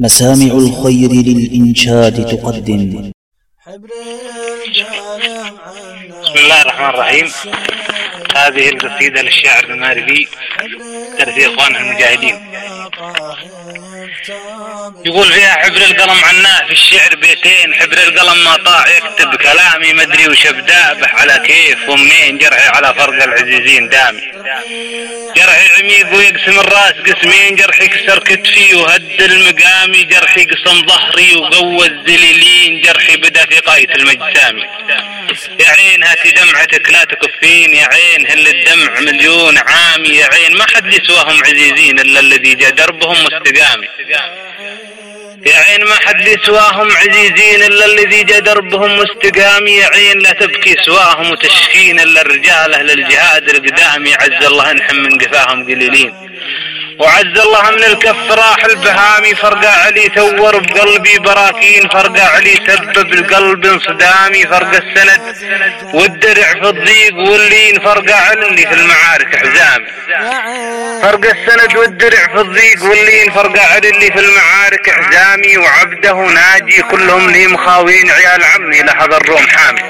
مسامع الخير للإنشاد تقدم. بسم الله الرحمن الرحيم. هذه القصيدة للشاعر الماربي درس إخوان المجاهدين. يقول فيها حبر القلم عناه في الشعر بيتين حبر القلم ما طاع يكتب كلامي مدري وش بدابه على كيف ومنين جرحي على فرق العزيزين دامي. جرحي عميق ويقسم الراس قسمين جرحي كسر كتفي وهد المقامي جرحي قسم ظهري وقوى الذليلين جرحي بدا في قاية المجسامي يا عين هاتي دمعتك لا تكفين يا عين هل الدمع مليون عامي يا عين ما حد سواهم عزيزين إلا الذي جاء دربهم مستقامي يا عين ما حد سواهم عزيزين إلا الذي جاء دربهم مستقامي يا عين لا تبكي سواهم وتشكين إلا الرجال أهل الجهاد القدامي عز الله انحم من قفاهم قليلين. وعز الله من الكف راح البهامي فرقع علي ثور بقلبي براكين فرقع علي سبب القلب انصدامي فرق السند والدرع في الضيق واللين فرقع علي في المعارك حزامي. فرق السند والدرع في الضيق واللين فرقع علي في المعارك حزامي وعبده ناجي كلهم لي مخاوين عيال عمي لحظ الروم حامي.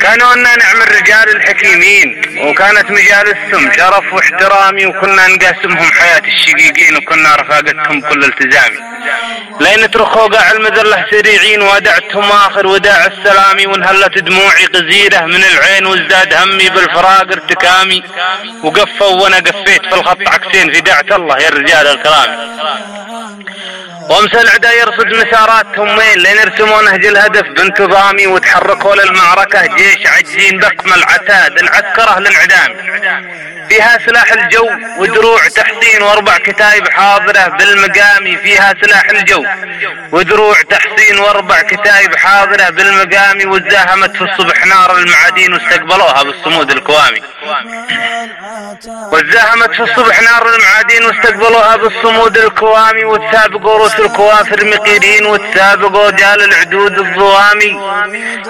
كانوا أننا نعم الرجال الحكيمين وكانت مجالسهم شرف واحترامي وكنا نقاسمهم حياة الشقيقين وكنا رفاقتهم كل التزامي. لين ترخوا قاع المذلة سريعين ودعتهم آخر وداع السلامي وانهلت دموعي قزيرة من العين وازداد همي بالفراق ارتكامي. وقفوا وأنا قفيت في الخط عكسين في دعة الله يا الرجال الكرامي. وامس العدا يرصد مساراتهم وين؟ لين يرسموا نهج الهدف بانتظامي وتحركوا للمعركة. جيش عجين بقم العتاد العسكرة الانعدام فيها سلاح الجو ودروع تحصين واربع كتايب حاضرة بالمقامي. فيها سلاح الجو ودروع تحصين واربع كتايب حاضرة بالمقامي. وتزاهمت في الصبح نار المعادين واستقبلوها بالصمود الكوامي وتزاهمت في الصبح نار المعادين واستقبلوها بالصمود الكوامي وتسابقوا الكوافر مغيرين وتسابقوا رجال العدود الظوامي.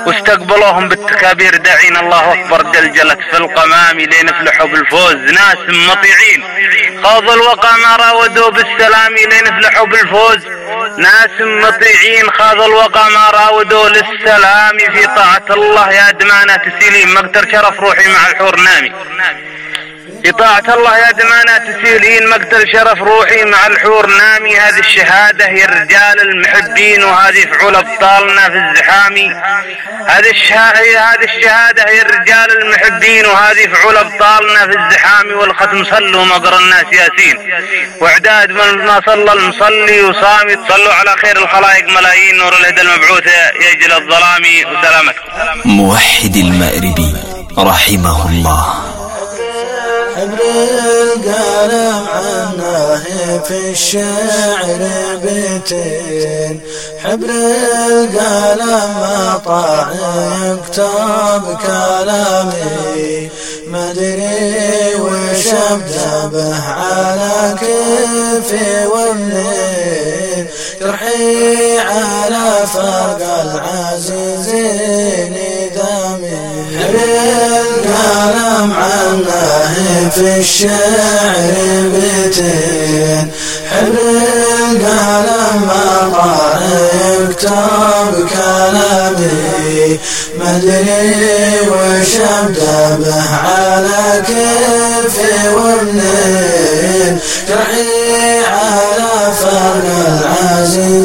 واستقبلوهم بالتكابير داعين الله أكبر جلجلت في الغمام لين يفلحوا بالفوز ناس مطيعين. خوض الوقع ما راودوا بالسلام لين يفلحوا بالفوز ناس مطيعين خاض الوقع ما راودوا للسلام. في طاعة الله يا دمانة تسيلين مقدر شرف روحي مع الحور نامي. بطاعة الله يا دمانا تسيلين مقتل شرف روحي مع الحور نامي. هذه الشهادة هي الرجال المحبين وهذه فعول أبطالنا في الزحام. هذه الشهادة هذه الشهادة هي الرجال المحبين وهذه فعول أبطالنا في الزحام. والختم صلوا مقر الناس ياسين. وإعداد من ما صلى المصلي وصامي صلوا على خير الخلائق ملايين نور الهدى المبعوثة يجل الظلام. وسلامتكم. موحد المأربي رحمه الله. حبر القلم عناه في الشعر بيتين. حبر القلم طاع يكتب كلامي. مدري وش ابدا به على كيفي والليل. جرحي على فرق العزيزين الشعر بيتين القلم ما يكتب كلامي. مدري وش ابدا به على كيفي ومنين. جرحي على فرق العزيزين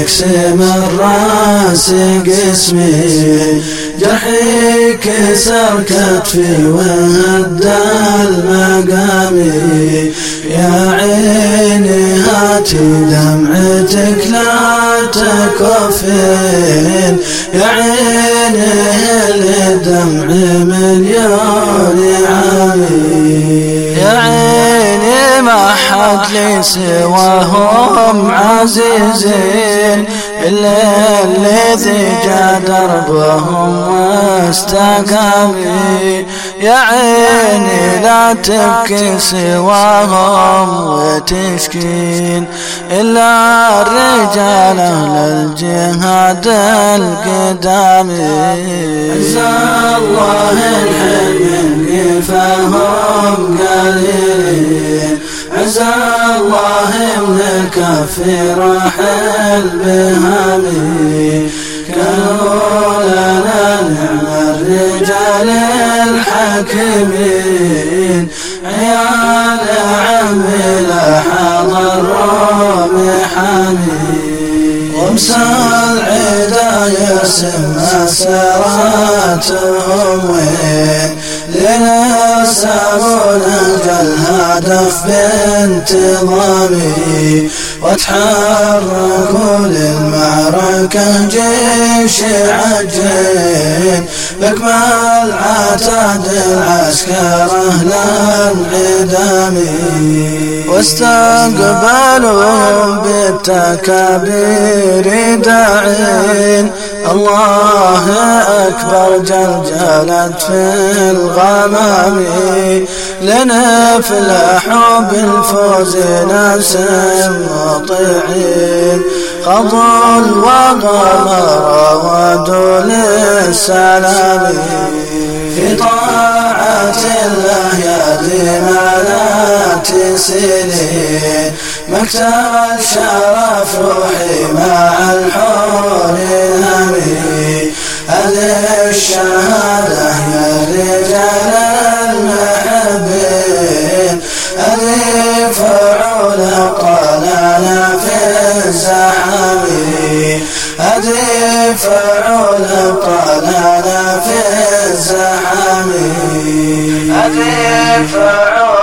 يقسم الراس قسمي جرحي كسر كتفي وهدى المقامي. يا عيني هاتي دمعتك لا تكفين. يا عيني الدمع مليون عامي لي سواهم عزيزين إلا الذي جاء دربهم واستقامي يا عيني لا تبكي سواهم وتشكين. إلا الرجال أهل الجهاد القدام عزا الله الحب فهم قليلين. عزا الله من الكف رحل بهامي كانوا لنا نعم الرجال الحاكمين. عيال عمي لاحظ الروم حامي وامسى العدا يسمى سراتهم وين لنسبون الهدف بانتظامي وتحركوا للمعركة جيش عجين بكمال عتاد العسكر أهل العدام. واستقبلوا بالتكابير داعين. الله أكبر جلجلت في الغمام. لنفلح بالفوز ناس مطيعين خضوا الوغمر ودوا للسلام في طاعة الله يا ذمانات سنين مكتب الشرف روحي مع الحور نامي هذه الشهادة يا رجال المحبين هذه شفاعه